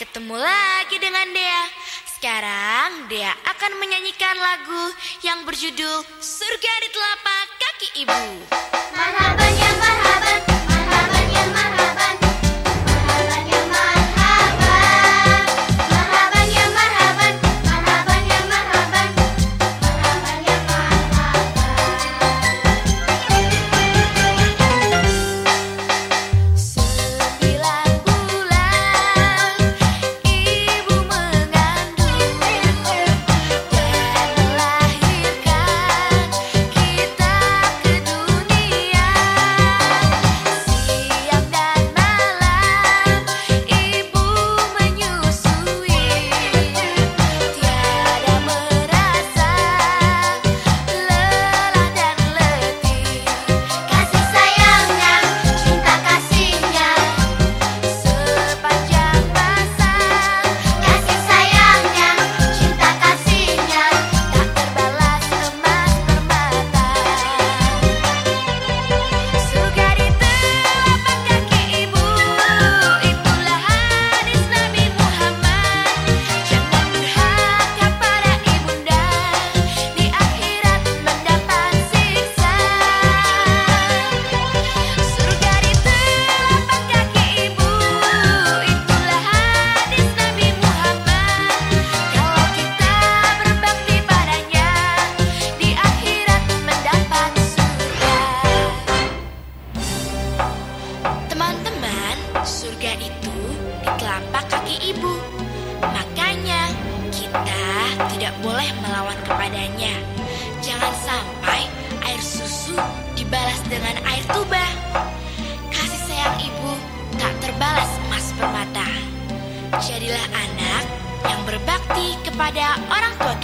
ketemu lagi dengan Dea. Sekarang Dea akan menyanyikan lagu yang berjudul Surga di Telapak Kaki Ibu. Surga itu di telapak kaki ibu. Makanya kita tidak boleh melawan kepadanya. Jangan sampai air susu dibalas dengan air tuba. Kasih sayang ibu tak terbalas emas permata. Jadilah anak yang berbakti kepada orang tua